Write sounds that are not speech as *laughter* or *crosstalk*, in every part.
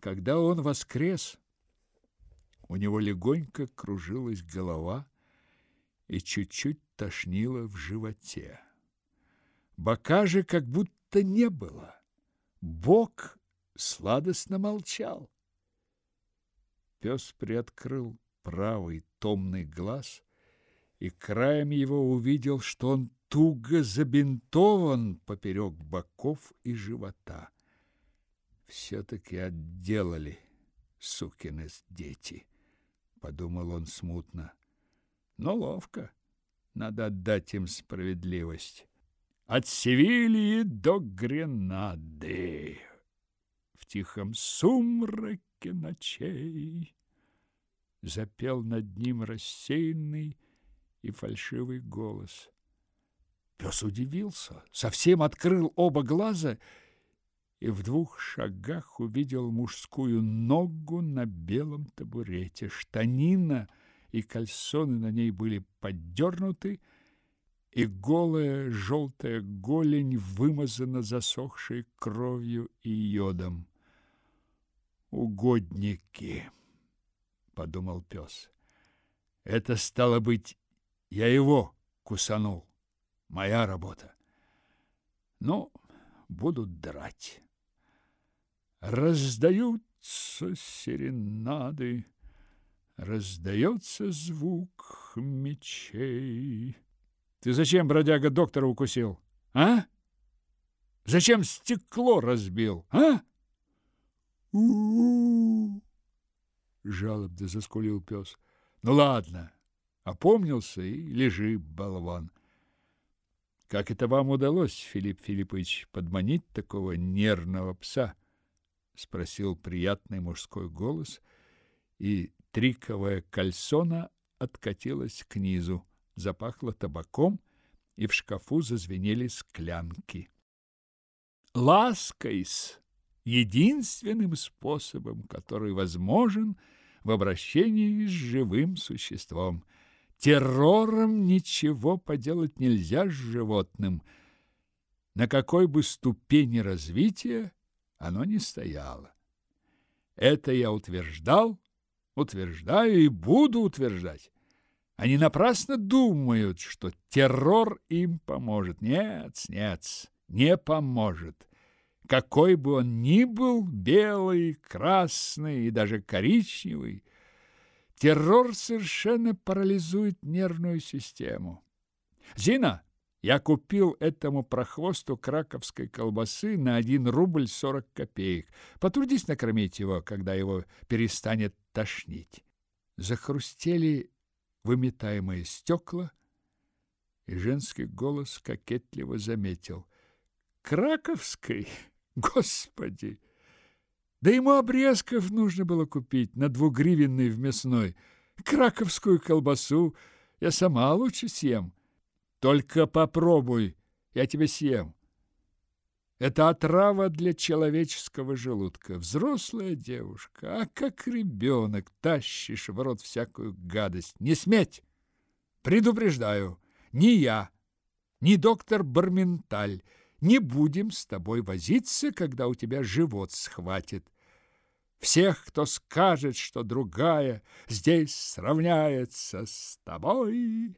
Когда он воскрес, у него легонько кружилась голова и чуть-чуть тошнило в животе. Бока же как будто не было. Бог сладостно молчал. Пес приоткрыл правый томный глаз и краем его увидел, что он туго забинтован поперек боков и живота. Все-таки отделали, сукины дети, подумал он смутно. Но ловко, надо отдать им справедливость от Севильи до Гренады. В тихом сумраке ночей запел над ним рассеянный и фальшивый голос. Пес удивился, совсем открыл оба глаза и в двух шагах увидел мужскую ногу на белом табурете. Штанина и кальсоны на ней были поддернуты, и голая желтая голень вымазана засохшей кровью и йодом. «Угодники!» — подумал пес. «Это стало быть, я его кусанул. Моя работа. Ну, будут драть. Раздаются серенады, раздается звук мечей». Ты зачем, бродяга, доктора укусил? А? Зачем стекло разбил? А? У-у-у! Жалобно заскулил пес. Ну ладно, опомнился и лежи, болван. Как это вам удалось, Филипп Филиппович, подманить такого нервного пса? Спросил приятный мужской голос, и триковые кальсоны откатились книзу запахло табаком, и в шкафу зазвенели склянки. Лаской-с единственным способом, который возможен в обращении с живым существом. Террором ничего поделать нельзя с животным. На какой бы ступени развития оно ни стояло. Это я утверждал, утверждаю и буду утверждать. Они напрасно думают, что террор им поможет. Нет, нет, не поможет. Какой бы он ни был, белый, красный и даже коричневый, террор совершенно парализует нервную систему. Зина, я купил этому прохвосту краковской колбасы на 1 рубль 40 копеек. Потрудись накормить его, когда его перестанет тошнить. Захрустели выметаемые стекла, и женский голос кокетливо заметил. «Краковской? Господи! Да ему обрезков нужно было купить на двугривенный в мясной. Краковскую колбасу я сама лучше съем. Только попробуй, я тебе съем. Это отрава для человеческого желудка. Взрослая девушка, а как ребенок тащишь в рот всякую гадость. Не сметь! Предупреждаю, ни я, ни доктор Барменталь не будем с тобой возиться, когда у тебя живот схватит. Всех, кто скажет, что другая здесь сравняется с тобой...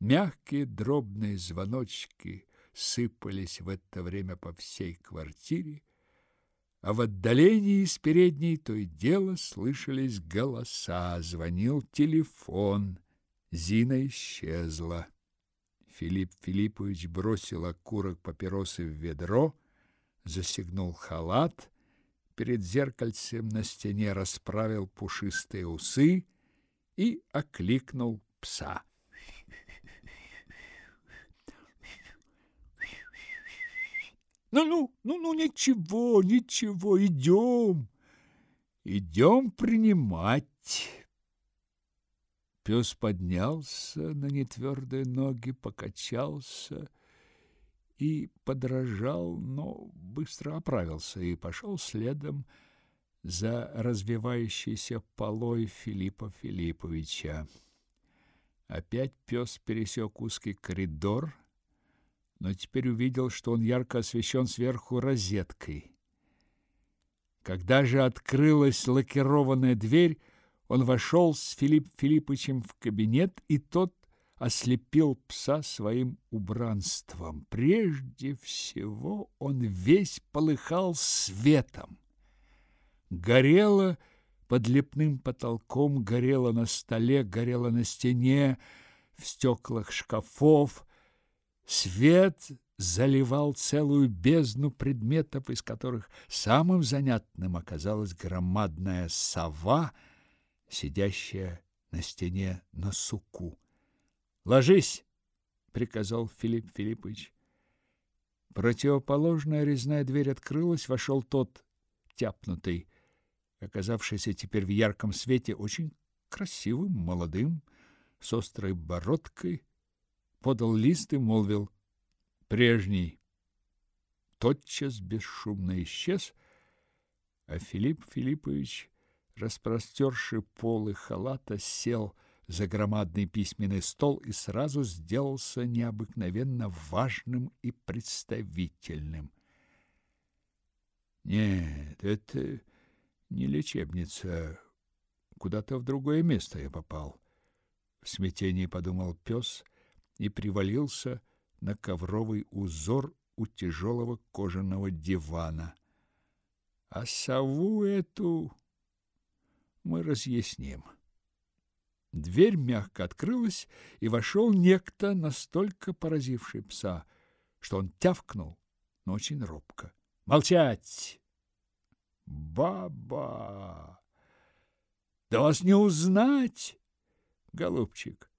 Мягкие дробные звоночки сыпались в это время по всей квартире, а в отдалении из передней то и дело слышались голоса, звонил телефон. Зина исчезла. Филипп Филиппович бросил окурок папиросы в ведро, застегнул халат, перед зеркальцем на стене расправил пушистые усы и окликнул пса. Ну-ну, ну-ну, ничего, ничего, идем. Идем принимать. Пес поднялся на нетвердые ноги, покачался и подражал, но быстро оправился и пошел следом за развивающейся полой Филиппа Филипповича. Опять пес пересек узкий коридор, но теперь увидел, что он ярко освещен сверху розеткой. Когда же открылась лакированная дверь, он вошел с Филипп Филипповичем в кабинет, и тот ослепил пса своим убранством. Прежде всего он весь полыхал светом. Горело под лепным потолком, горело на столе, горело на стене, в стеклах шкафов. Свет заливал целую бездну предметов, из которых самым занятным оказалась громадная сова, сидящая на стене на суку. «Ложись!» — приказал Филипп Филиппович. Противоположная резная дверь открылась, вошел тот, тяпнутый, оказавшийся теперь в ярком свете, очень красивым, молодым, с острой бородкой, подал лист и молвил «Прежний». Тотчас бесшумно исчез, а Филипп Филиппович, распростерши полы халата, сел за громадный письменный стол и сразу сделался необыкновенно важным и представительным. Нет, это не лечебница, куда-то в другое место я попал. В смятении подумал пес и привалился на ковровый узор у тяжелого кожаного дивана. А сову эту мы разъясним. Дверь мягко открылась, и вошел некто, настолько поразивший пса, что он тявкнул, но очень робко. «Молчать!» «Баба! Да вас не узнать, голубчик!»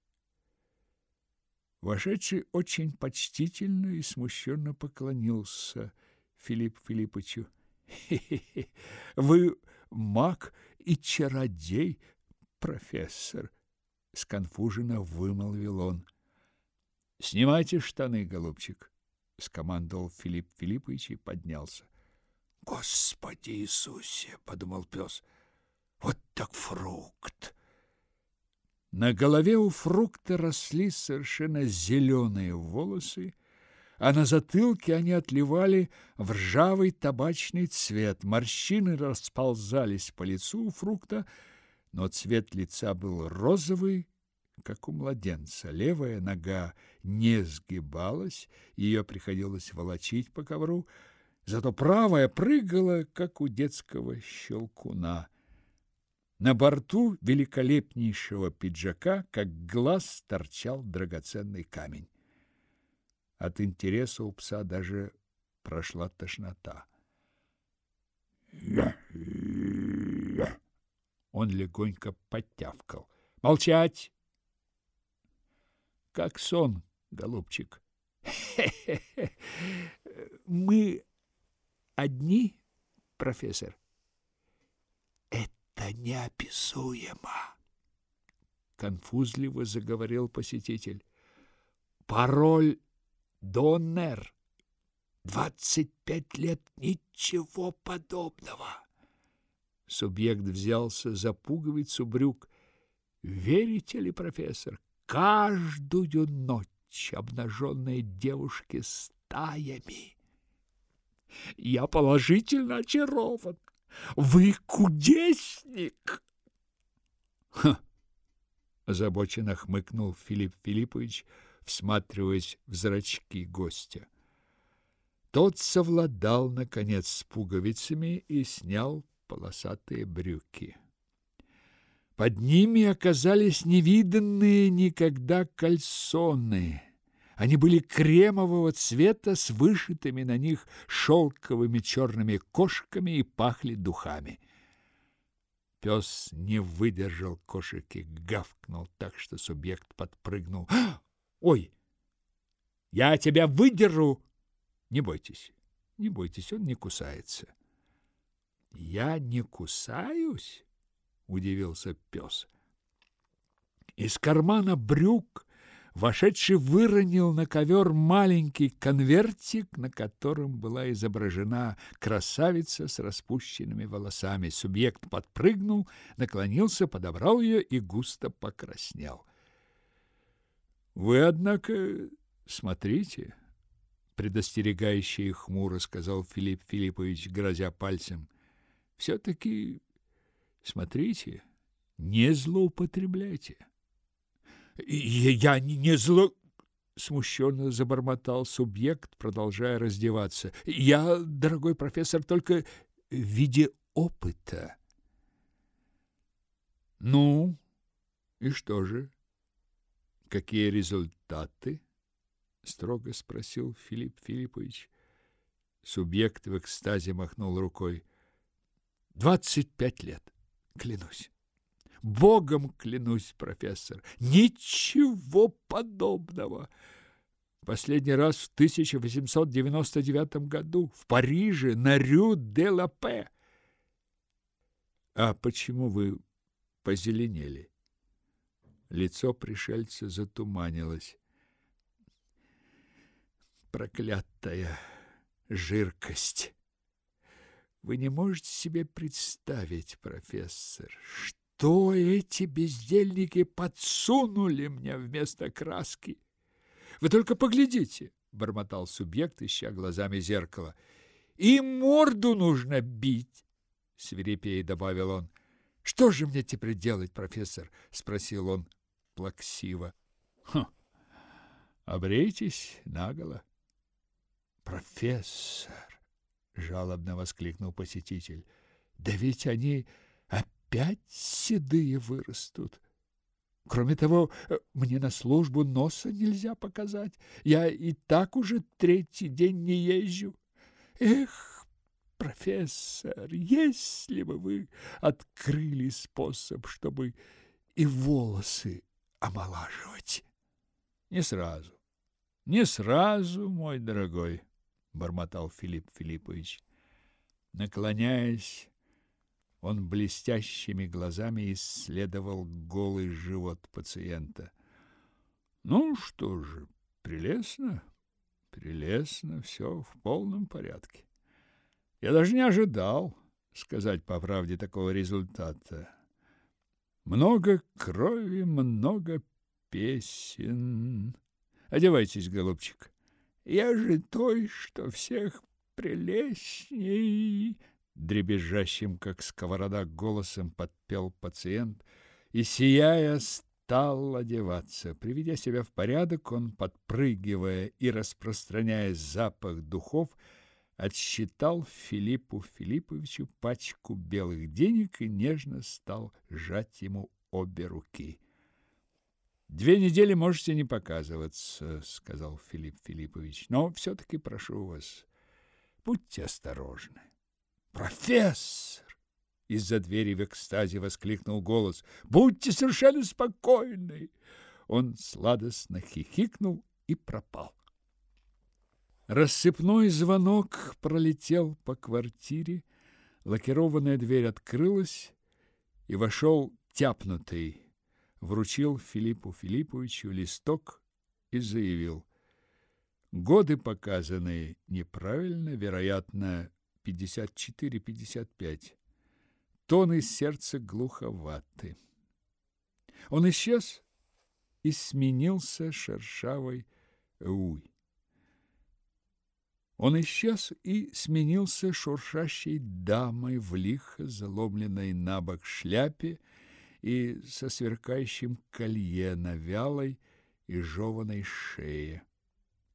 Вошедший очень почтительно и смущенно поклонился Филипп Филипповичу. Вы маг и чародей, профессор!» сконфуженно вымолвил он. Снимайте штаны, голубчик, скомандовал Филипп Филиппович и поднялся. Господи Иисусе, подумал пес. Вот так фрукт. На голове у фрукта росли совершенно зеленые волосы, а на затылке они отливали в ржавый табачный цвет. Морщины расползались по лицу у фрукта, но цвет лица был розовый, как у младенца. Левая нога не сгибалась, ее приходилось волочить по ковру, зато правая прыгала, как у детского щелкуна. На борту великолепнейшего пиджака, как глаз, торчал драгоценный камень. От интереса у пса даже прошла тошнота. Он легонько подтявкал. «Молчать!» «Как сон, голубчик!» «Мы одни, профессор?» «Это неописуемо!» Конфузливо заговорил посетитель. «Пароль Доннер. Двадцать пять лет ничего подобного!» Субъект взялся за пуговицу брюк. Верите ли, профессор, каждую ночь обнаженные девушки стаями. Я положительно очарован. Вы кудесник. Ха! Озабоченно хмыкнул Филипп Филиппович, всматриваясь в зрачки гостя. Тот совладал, наконец, с пуговицами и снял полосатые брюки. Под ними оказались невиданные никогда кальсоны. Они были кремового цвета с вышитыми на них шелковыми черными кошками и пахли духами. Пес не выдержал кошек и гавкнул так, что субъект подпрыгнул. «Ой! Я тебя выдеру!» «Не бойтесь, не бойтесь, он не кусается». Я не кусаюсь? удивился пес. Из кармана брюк вошедший выронил на ковер маленький конвертик, на котором была изображена красавица с распущенными волосами. Субъект подпрыгнул, наклонился, подобрал ее и густо покраснел. Вы, однако, смотрите, предостерегающе и хмуро сказал Филипп Филиппович, грозя пальцем. Все-таки смотрите, не злоупотребляйте. Я не зло смущенно забормотал субъект, продолжая раздеваться. Я, дорогой профессор, только в виде опыта. Ну, и что же? Какие результаты? строго спросил Филипп Филиппович. Субъект в экстазе махнул рукой. «Двадцать пять лет, клянусь. Богом клянусь, профессор. Ничего подобного. Последний раз в 1899 году в Париже на Рю-де-Ла-Пе. А почему вы позеленели? Лицо пришельца затуманилось. Проклятая жиркость. Вы не можете себе представить, профессор, что эти бездельники подсунули мне вместо краски. Вы только поглядите, бормотал субъект, ища глазами зеркало. И морду нужно бить, свирепее добавил он. Что же мне теперь делать, профессор? спросил он плаксиво. Хм. Обрейтесь наголо. Профессор, жалобно воскликнул посетитель. Да ведь они опять седые вырастут. Кроме того, мне на службу носа нельзя показать. Я и так уже третий день не езжу. Эх, профессор, если бы вы открыли способ, чтобы и волосы омолаживать. Не сразу. Не сразу, мой дорогой бормотал Филипп Филиппович. Наклоняясь, он блестящими глазами исследовал голый живот пациента. Ну что же, прелестно, прелестно, все в полном порядке. Я даже не ожидал, сказать по правде, такого результата. Много крови, много песен. Одевайтесь, голубчик. Я же той, что всех прелестней, дребезжащим, как сковорода, голосом подпел пациент и, сияя, стал одеваться. Приведя себя в порядок, он, подпрыгивая и распространяя запах духов, отсчитал Филиппу Филипповичу пачку белых денег и нежно стал сжать ему обе руки. Две недели можете не показываться, сказал Филипп Филиппович. Но все таки прошу вас, будьте осторожны. Профессор из-за двери в экстазе воскликнул голос. Будьте совершенно спокойны. Он сладостно хихикнул и пропал. Рассыпной звонок пролетел по квартире, лакированная дверь открылась, и вошел тяпнутый вручил Филиппу Филипповичу листок и заявил: "Годы показаны неправильно, вероятно, 54-55. Тоны сердца глуховаты". Он исчез и сменился шершавой уй. Он исчез и сменился шуршащей дамой в лихо заломленной на бок шляпе и со сверкающим колье на вялой и жеваной шее.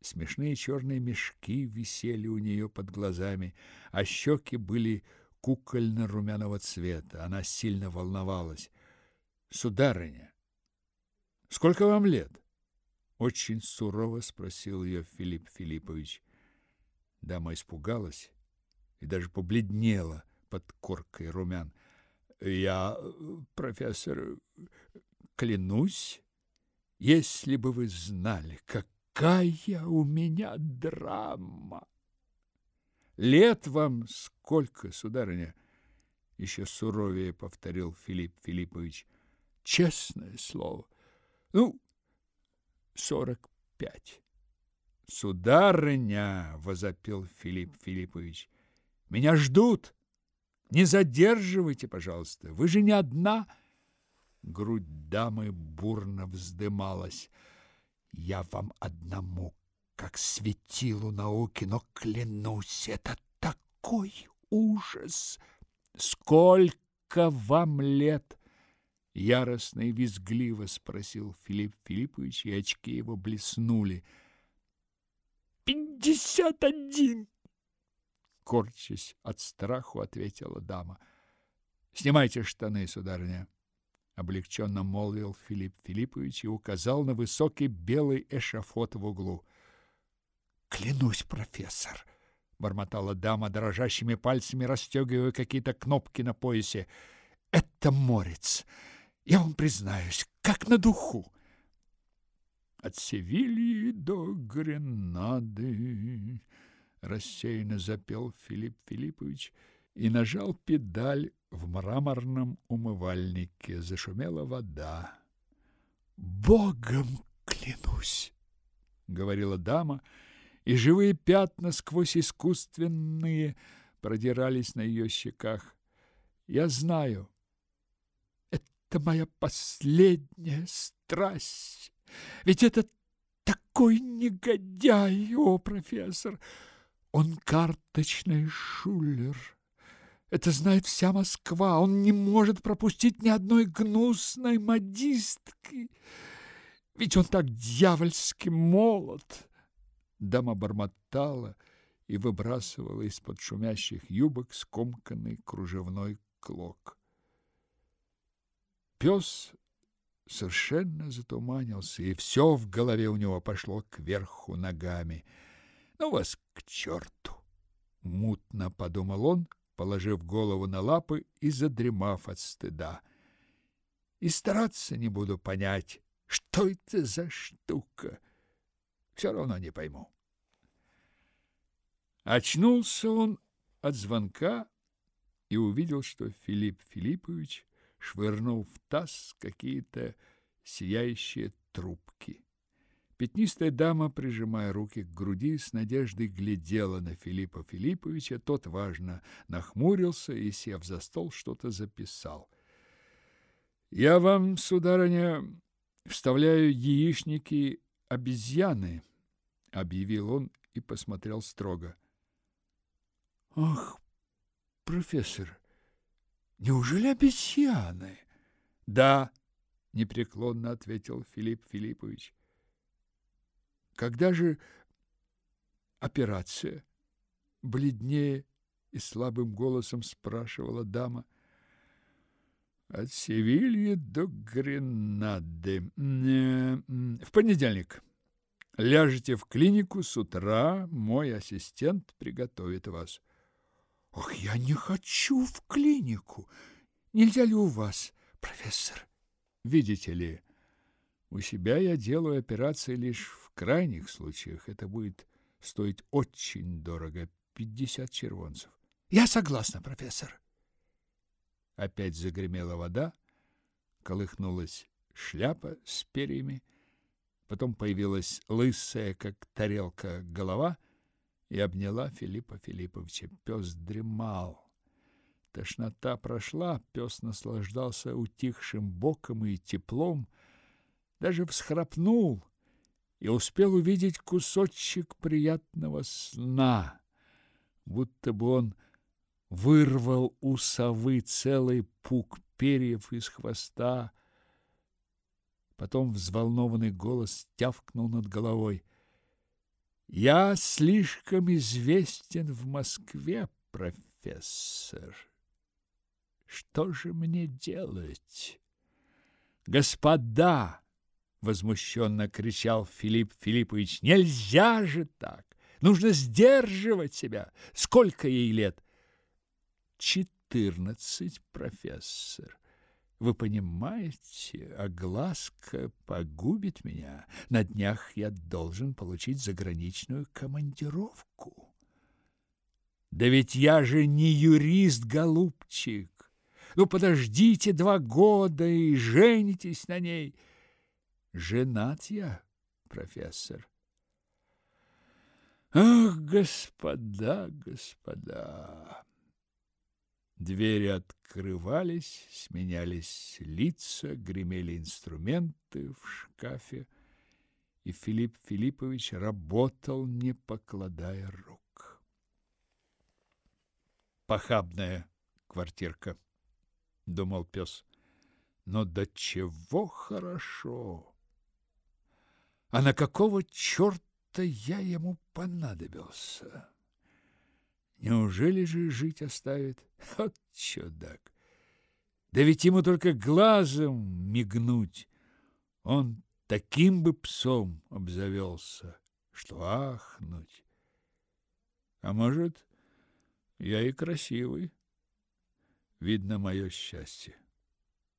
Смешные черные мешки висели у нее под глазами, а щеки были кукольно-румяного цвета. Она сильно волновалась. «Сударыня, сколько вам лет?» Очень сурово спросил ее Филипп Филиппович. Дама испугалась и даже побледнела под коркой румян. Я, профессор, клянусь, если бы вы знали, какая у меня драма. Лет вам сколько, сударыня? Еще суровее повторил Филипп Филиппович. Честное слово. Ну, сорок пять. Сударыня, возопил Филипп Филиппович. Меня ждут. Не задерживайте, пожалуйста. Вы же не одна. Грудь дамы бурно вздымалась. Я вам одному, как светилу науки, но клянусь, это такой ужас. Сколько вам лет? Яростно и визгливо спросил Филипп Филиппович, и очки его блеснули. «Пятьдесят один!» Корчась от страху, ответила дама. «Снимайте штаны, сударыня!» Облегченно молвил Филипп Филиппович и указал на высокий белый эшафот в углу. «Клянусь, профессор!» — бормотала дама, дрожащими пальцами расстегивая какие-то кнопки на поясе. «Это морец! Я вам признаюсь, как на духу!» «От Севильи до Гренады!» — рассеянно запел Филипп Филиппович и нажал педаль в мраморном умывальнике. Зашумела вода. «Богом клянусь!» — говорила дама — и живые пятна сквозь искусственные продирались на ее щеках. Я знаю, это моя последняя страсть. Ведь это такой негодяй, о, профессор! Он карточный шулер. Это знает вся Москва. Он не может пропустить ни одной гнусной модистки. Ведь он так дьявольски молод. Дама бормотала и выбрасывала из-под шумящих юбок скомканный кружевной клок. Пес совершенно затуманился, и все в голове у него пошло кверху ногами. «Ну вас к черту!» — мутно подумал он, положив голову на лапы и задремав от стыда. «И стараться не буду понять, что это за штука!» все равно не пойму. Очнулся он от звонка и увидел, что Филипп Филиппович швырнул в таз какие-то сияющие трубки. Пятнистая дама, прижимая руки к груди, с надеждой глядела на Филиппа Филипповича. Тот, важно, нахмурился и, сев за стол, что-то записал. «Я вам, сударыня, вставляю яичники обезьяны, объявил он и посмотрел строго. Ах, профессор, неужели обезьяны? Да, непреклонно ответил Филипп Филиппович. Когда же операция? Бледнее и слабым голосом спрашивала дама. От Севильи до Гренады. В понедельник. Ляжете в клинику с утра, мой ассистент приготовит вас. Ох, я не хочу в клинику. Нельзя ли у вас, профессор? Видите ли, у себя я делаю операции лишь в крайних случаях. Это будет стоить очень дорого, пятьдесят червонцев. Я согласна, профессор. Опять загремела вода, колыхнулась шляпа с перьями, потом появилась лысая, как тарелка, голова и обняла Филиппа Филипповича. Пес дремал. Тошнота прошла, пес наслаждался утихшим боком и теплом, даже всхрапнул и успел увидеть кусочек приятного сна, будто бы он вырвал у совы целый пук перьев из хвоста. Потом взволнованный голос тявкнул над головой. «Я слишком известен в Москве, профессор. Что же мне делать?» «Господа!» — возмущенно кричал Филипп Филиппович. «Нельзя же так! Нужно сдерживать себя! Сколько ей лет?» четырнадцать, профессор. Вы понимаете, огласка погубит меня. На днях я должен получить заграничную командировку. Да ведь я же не юрист, голубчик. Ну, подождите два года и женитесь на ней. Женат я, профессор. Ах, господа, господа! Двери открывались, сменялись лица, гремели инструменты в шкафе, и Филипп Филиппович работал, не покладая рук. Похабная квартирка, думал пес. Но до чего хорошо. А на какого черта я ему понадобился? Неужели же жить оставит? Вот чудак! Да ведь ему только глазом мигнуть. Он таким бы псом обзавелся, что ахнуть. А может, я и красивый. Видно мое счастье.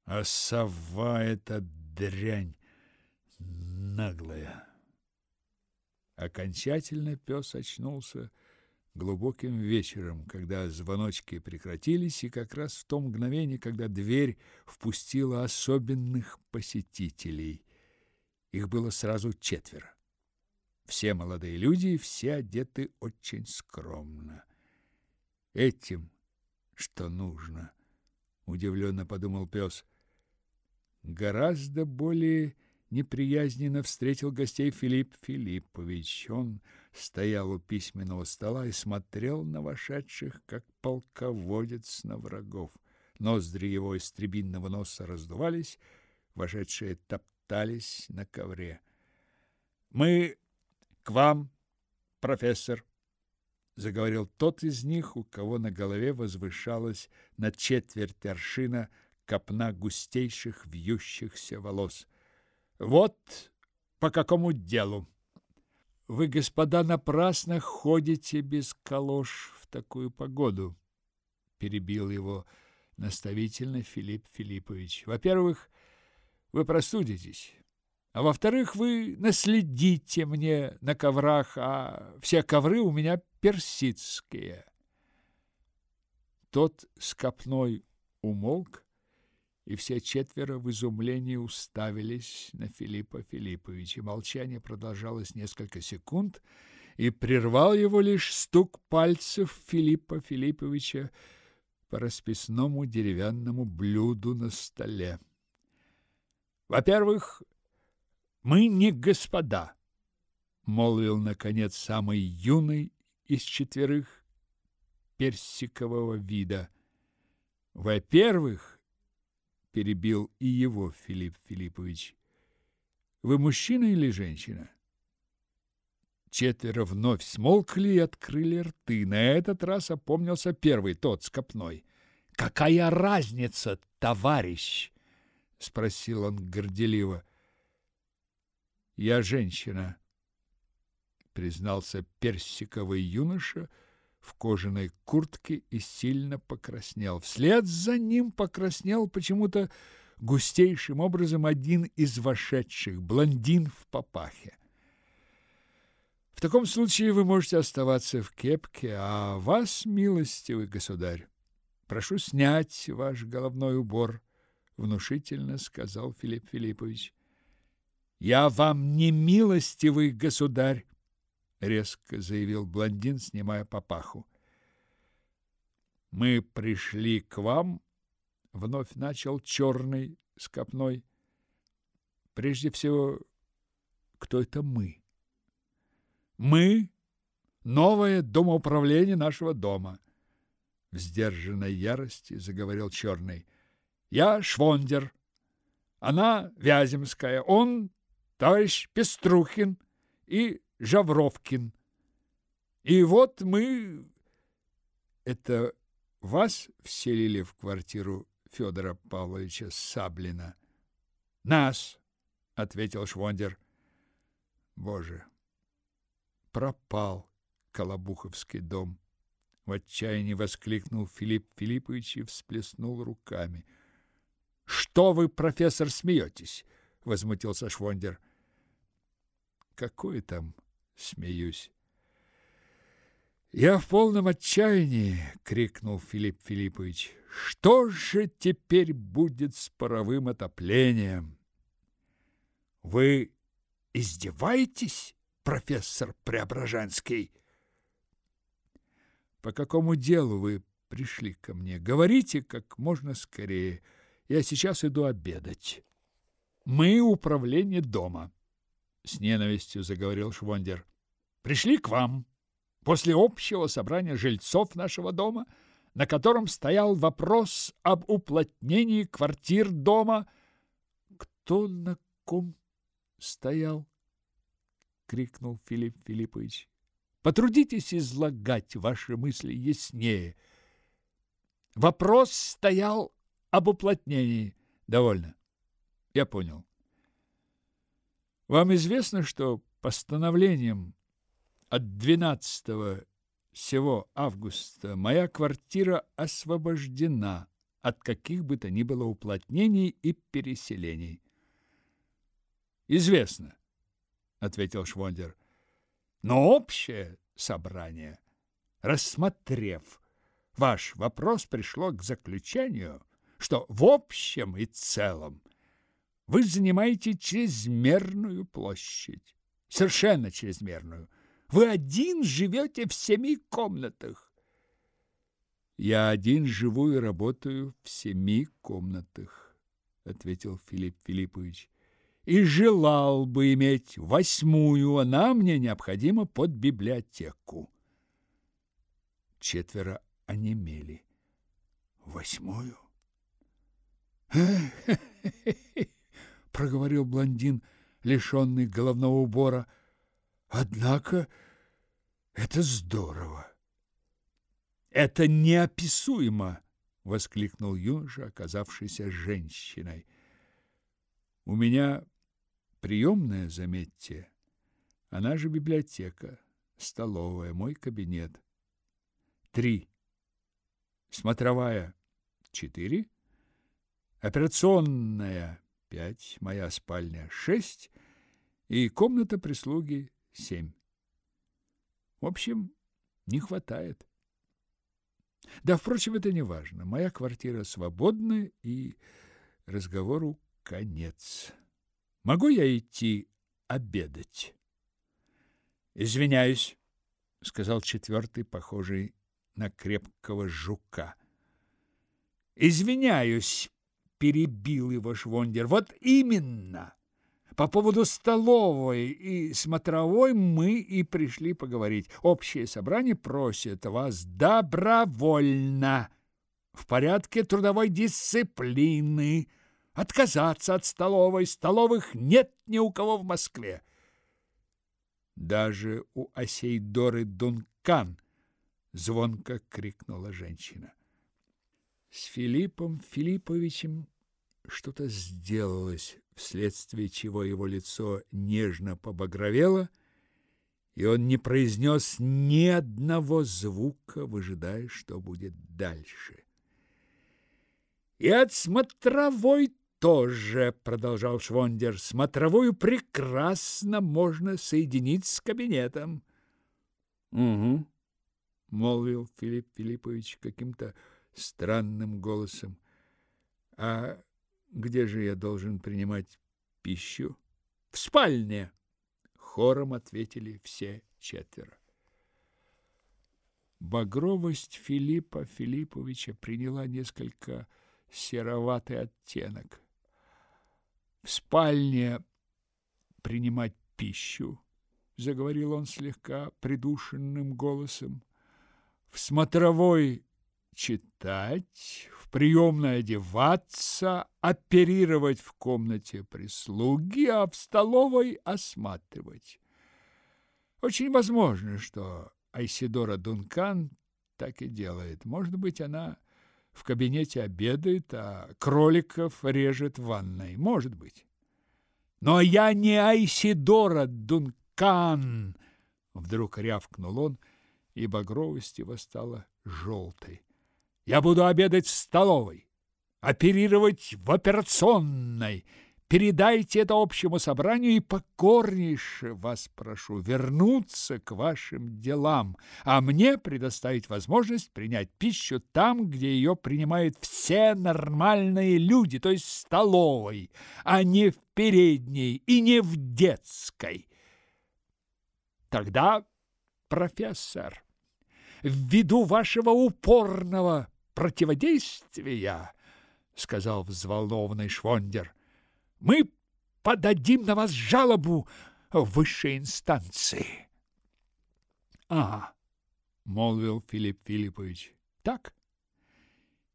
А сова эта дрянь наглая. Окончательно пес очнулся глубоким вечером, когда звоночки прекратились, и как раз в том мгновении, когда дверь впустила особенных посетителей. Их было сразу четверо. Все молодые люди, все одеты очень скромно. Этим что нужно, удивленно подумал пес. Гораздо более неприязненно встретил гостей Филипп Филиппович. Он стоял у письменного стола и смотрел на вошедших, как полководец на врагов. Ноздри его истребинного носа раздувались, вошедшие топтались на ковре. «Мы к вам, профессор!» заговорил тот из них, у кого на голове возвышалась на четверть аршина копна густейших вьющихся волос. Вот по какому делу. Вы, господа, напрасно ходите без калош в такую погоду, перебил его наставительно Филипп Филиппович. Во-первых, вы простудитесь. А во-вторых, вы наследите мне на коврах, а все ковры у меня персидские. Тот с копной умолк, и все четверо в изумлении уставились на Филиппа Филипповича. Молчание продолжалось несколько секунд, и прервал его лишь стук пальцев Филиппа Филипповича по расписному деревянному блюду на столе. Во-первых, мы не господа, молвил наконец самый юный из четверых персикового вида. Во-первых, перебил и его Филипп Филиппович. Вы мужчина или женщина? Четверо вновь смолкли и открыли рты. На этот раз опомнился первый, тот с копной. Какая разница, товарищ? спросил он горделиво. Я женщина, признался персиковый юноша в кожаной куртке и сильно покраснел. Вслед за ним покраснел почему-то густейшим образом один из вошедших, блондин в папахе. В таком случае вы можете оставаться в кепке, а вас, милостивый государь, прошу снять ваш головной убор, внушительно сказал Филипп Филиппович. Я вам не милостивый государь, резко заявил блондин, снимая папаху. Мы пришли к вам, вновь начал черный с копной. Прежде всего, кто это мы? Мы новое домоуправление нашего дома. В сдержанной ярости заговорил черный. Я Швондер, она Вяземская, он товарищ Пеструхин и Жавровкин. И вот мы... Это вас вселили в квартиру Федора Павловича Саблина? Нас, ответил Швондер. Боже, пропал Колобуховский дом. В отчаянии воскликнул Филипп Филиппович и всплеснул руками. Что вы, профессор, смеетесь? возмутился Швондер. Какое там смеюсь. Я в полном отчаянии, крикнул Филипп Филиппович. Что же теперь будет с паровым отоплением? Вы издеваетесь, профессор Преображенский? По какому делу вы пришли ко мне? Говорите как можно скорее. Я сейчас иду обедать. Мы управление дома с ненавистью заговорил Швондер. Пришли к вам после общего собрания жильцов нашего дома, на котором стоял вопрос об уплотнении квартир дома. Кто на ком стоял? крикнул Филипп Филиппович. Потрудитесь излагать ваши мысли яснее. Вопрос стоял об уплотнении. Довольно. Я понял. Вам известно, что постановлением от 12 всего августа моя квартира освобождена от каких бы то ни было уплотнений и переселений. Известно, ответил Швондер. Но общее собрание, рассмотрев ваш вопрос, пришло к заключению, что в общем и целом вы занимаете чрезмерную площадь. Совершенно чрезмерную. Вы один живете в семи комнатах. Я один живу и работаю в семи комнатах, ответил Филипп Филиппович. И желал бы иметь восьмую, она мне необходима под библиотеку. Четверо онемели. Восьмую? *laughs* проговорил блондин, лишенный головного убора. Однако это здорово. Это неописуемо, воскликнул юноша, оказавшийся женщиной. У меня приемная, заметьте. Она же библиотека, столовая, мой кабинет. Три. Смотровая. Четыре. Операционная пять, моя спальня шесть и комната прислуги семь. В общем, не хватает. Да, впрочем, это не важно. Моя квартира свободна, и разговору конец. Могу я идти обедать? Извиняюсь, сказал четвертый, похожий на крепкого жука. Извиняюсь, перебил его Швондер. Вот именно. По поводу столовой и смотровой мы и пришли поговорить. Общее собрание просит вас добровольно, в порядке трудовой дисциплины, отказаться от столовой. Столовых нет ни у кого в Москве. Даже у Осейдоры Дункан, звонко крикнула женщина. С Филиппом Филипповичем что-то сделалось, вследствие чего его лицо нежно побагровело, и он не произнес ни одного звука, выжидая, что будет дальше. «И от смотровой тоже», — продолжал Швондер, — «смотровую прекрасно можно соединить с кабинетом». «Угу», — молвил Филипп Филиппович каким-то странным голосом. А где же я должен принимать пищу? В спальне, хором ответили все четверо. Багровость Филиппа Филипповича приняла несколько сероватый оттенок. В спальне принимать пищу, заговорил он слегка придушенным голосом. В смотровой читать, в приемной одеваться, оперировать в комнате прислуги, а в столовой осматривать. Очень возможно, что Айсидора Дункан так и делает. Может быть, она в кабинете обедает, а кроликов режет в ванной. Может быть. Но я не Айсидора Дункан, вдруг рявкнул он, и багровость его стала желтой. Я буду обедать в столовой, оперировать в операционной. Передайте это общему собранию и покорнейше вас прошу вернуться к вашим делам, а мне предоставить возможность принять пищу там, где ее принимают все нормальные люди, то есть в столовой, а не в передней и не в детской. Тогда, профессор, ввиду вашего упорного противодействия, сказал взволнованный Швондер. Мы подадим на вас жалобу в высшей инстанции. А, молвил Филипп Филиппович. Так?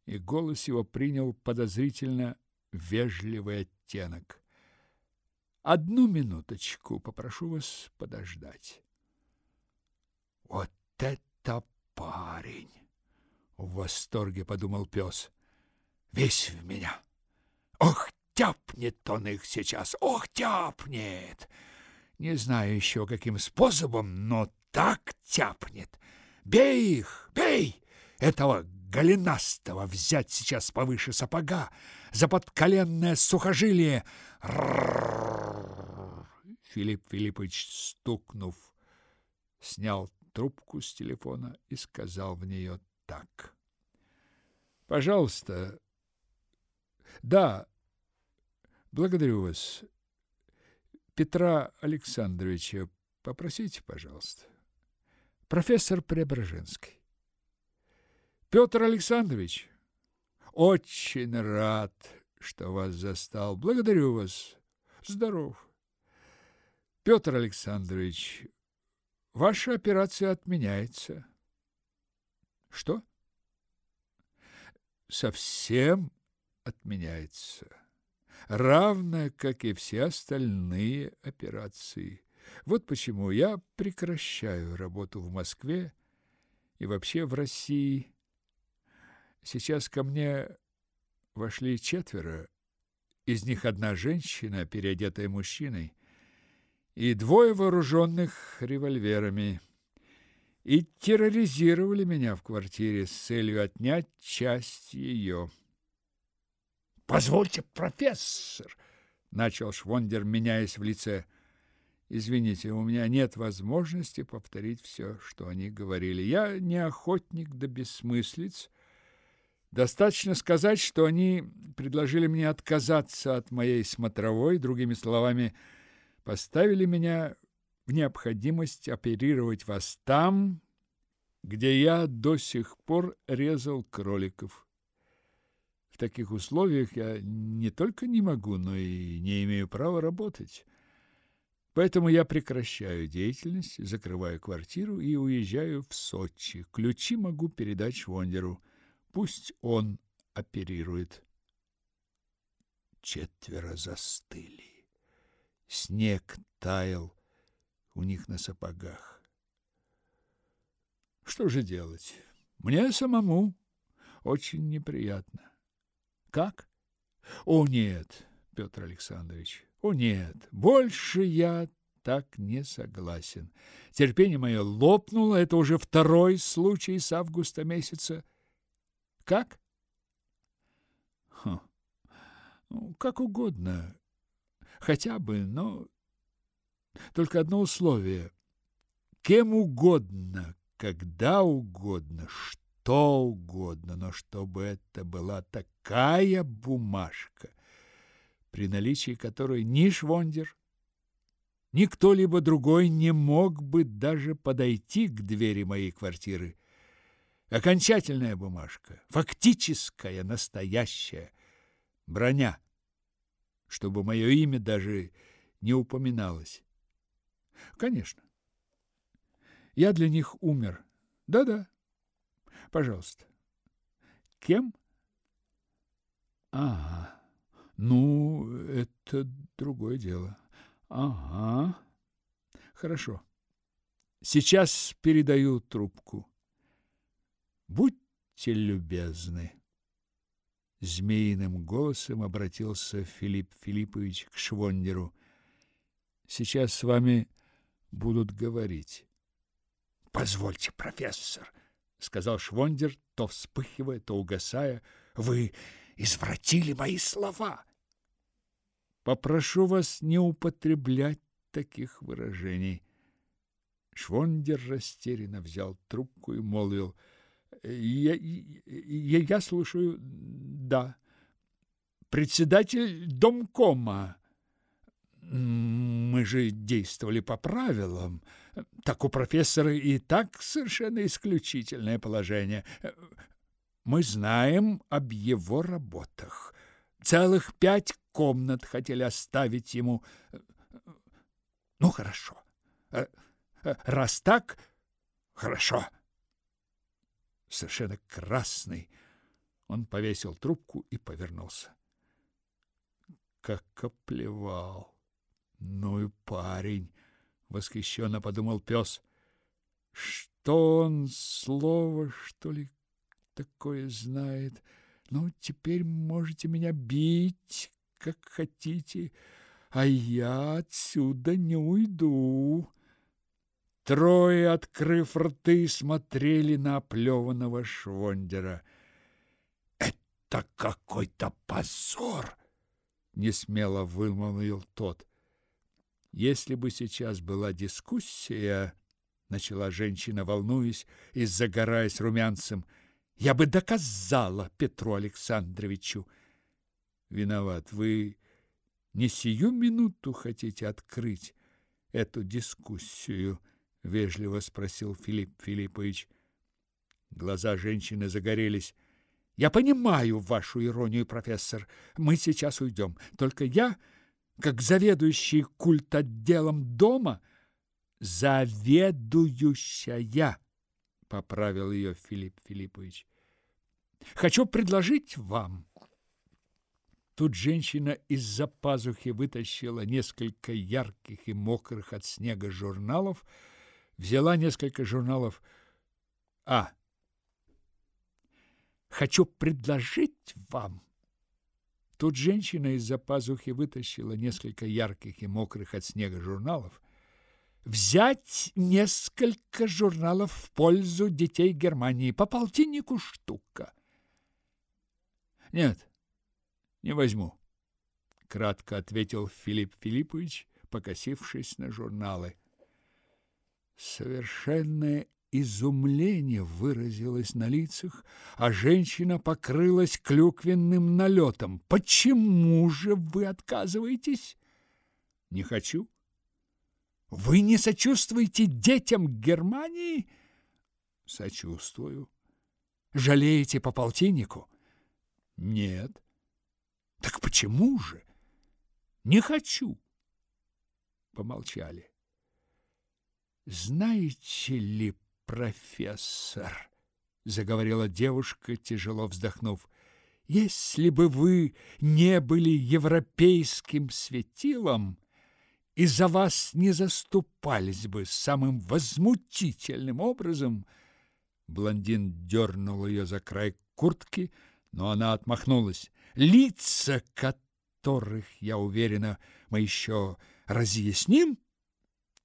и голос его принял подозрительно вежливый оттенок. Одну минуточку, попрошу вас подождать. Вот это парень, в восторге подумал пес. Весь в меня. Ох, тяпнет он их сейчас. Ох, тяпнет. Не знаю еще каким способом, но так тяпнет. Бей их, бей! Этого голенастого взять сейчас повыше сапога, за подколенное сухожилие. Филипп Филиппович, стукнув, снял трубку с телефона и сказал в нее так. «Пожалуйста, да, благодарю вас. Петра Александровича попросите, пожалуйста. Профессор Преображенский. Петр Александрович, очень рад, что вас застал. Благодарю вас. Здоров. Петр Александрович, ваша операция отменяется. Что? Совсем отменяется. Равно, как и все остальные операции. Вот почему я прекращаю работу в Москве и вообще в России Сейчас ко мне вошли четверо, из них одна женщина, переодетая мужчиной, и двое вооруженных револьверами, и терроризировали меня в квартире с целью отнять часть ее. «Позвольте, профессор!» — начал Швондер, меняясь в лице. «Извините, у меня нет возможности повторить все, что они говорили. Я не охотник до бессмыслиц, — Достаточно сказать, что они предложили мне отказаться от моей смотровой, другими словами, поставили меня необходимость оперировать вас там, где я до сих пор резал кроликов. В таких условиях я не только не могу, но и не имею права работать. Поэтому я прекращаю деятельность, закрываю квартиру и уезжаю в Сочи. Ключи могу передать Швондеру. Пусть он оперирует. Четверо застыли. Снег таял у них на сапогах. Что же делать? Мне самому очень неприятно. Как? О нет, Петр Александрович. О нет, больше я так не согласен. Терпение мое лопнуло, это уже второй случай с августа месяца. Как? Хм. Ну, как угодно. Хотя бы, но только одно условие. Кем угодно, когда угодно, что угодно, но чтобы это была такая бумажка, при наличии которой ни Швондер, ни кто-либо другой не мог бы даже подойти к двери моей квартиры. Окончательная бумажка, фактическая, настоящая броня, чтобы мое имя даже не упоминалось. Конечно. Я для них умер. Да-да. Пожалуйста. Кем? Ага. Ну, это другое дело. Ага. Хорошо. Сейчас передаю трубку. Будьте любезны. Змеиным голосом обратился Филипп Филиппович к Швондеру. Сейчас с вами будут говорить. Позвольте, профессор, сказал Швондер, то вспыхивая, то угасая. Вы извратили мои слова. Попрошу вас не употреблять таких выражений. Швондер растерянно взял трубку и молвил: я, я, я слушаю. Да. Председатель домкома. Мы же действовали по правилам. Так у профессора и так совершенно исключительное положение. Мы знаем об его работах. Целых пять комнат хотели оставить ему. Ну, хорошо. Раз так, хорошо совершенно красный. Он повесил трубку и повернулся. Как оплевал. Ну и парень, восхищенно подумал пес. Что он слово, что ли, такое знает? Ну, теперь можете меня бить, как хотите, а я отсюда не уйду. Трое, открыв рты, смотрели на оплеванного Швондера. «Это какой-то позор!» — несмело вымолвил тот. «Если бы сейчас была дискуссия...» — начала женщина, волнуясь и загораясь румянцем. «Я бы доказала Петру Александровичу!» «Виноват, вы не сию минуту хотите открыть эту дискуссию?» — вежливо спросил Филипп Филиппович. Глаза женщины загорелись. «Я понимаю вашу иронию, профессор. Мы сейчас уйдем. Только я, как заведующий культотделом дома...» «Заведующая!» — поправил ее Филипп Филиппович. «Хочу предложить вам...» Тут женщина из-за пазухи вытащила несколько ярких и мокрых от снега журналов, взяла несколько журналов. А. Хочу предложить вам. Тут женщина из-за пазухи вытащила несколько ярких и мокрых от снега журналов. Взять несколько журналов в пользу детей Германии по полтиннику штука. Нет, не возьму, кратко ответил Филипп Филиппович, покосившись на журналы. Совершенное изумление выразилось на лицах, а женщина покрылась клюквенным налетом. «Почему же вы отказываетесь?» «Не хочу». «Вы не сочувствуете детям Германии?» «Сочувствую». «Жалеете по полтиннику?» «Нет». «Так почему же?» «Не хочу». Помолчали. Знаете ли, профессор, заговорила девушка, тяжело вздохнув. Если бы вы не были европейским светилом, и за вас не заступались бы самым возмутительным образом, блондин дернул ее за край куртки, но она отмахнулась. Лица, которых, я уверена, мы еще разъясним,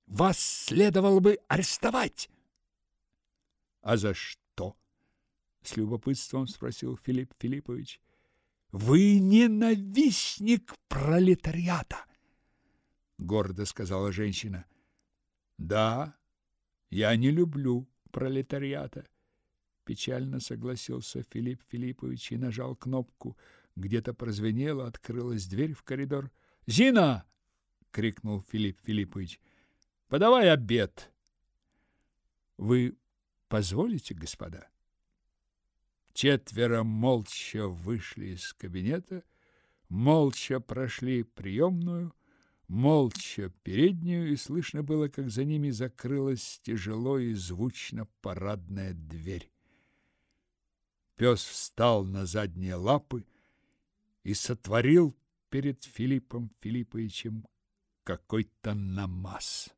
вас следовало бы арестовать. А за что? С любопытством спросил Филипп Филиппович. Вы ненавистник пролетариата, гордо сказала женщина. Да, я не люблю пролетариата, печально согласился Филипп Филиппович и нажал кнопку. Где-то прозвенело, открылась дверь в коридор. "Зина!" крикнул Филипп Филиппович. Подавай обед. Вы позволите, господа? Четверо молча вышли из кабинета, молча прошли приемную, молча переднюю, и слышно было, как за ними закрылась тяжело и звучно парадная дверь. Пес встал на задние лапы и сотворил перед Филиппом Филипповичем какой-то намаз.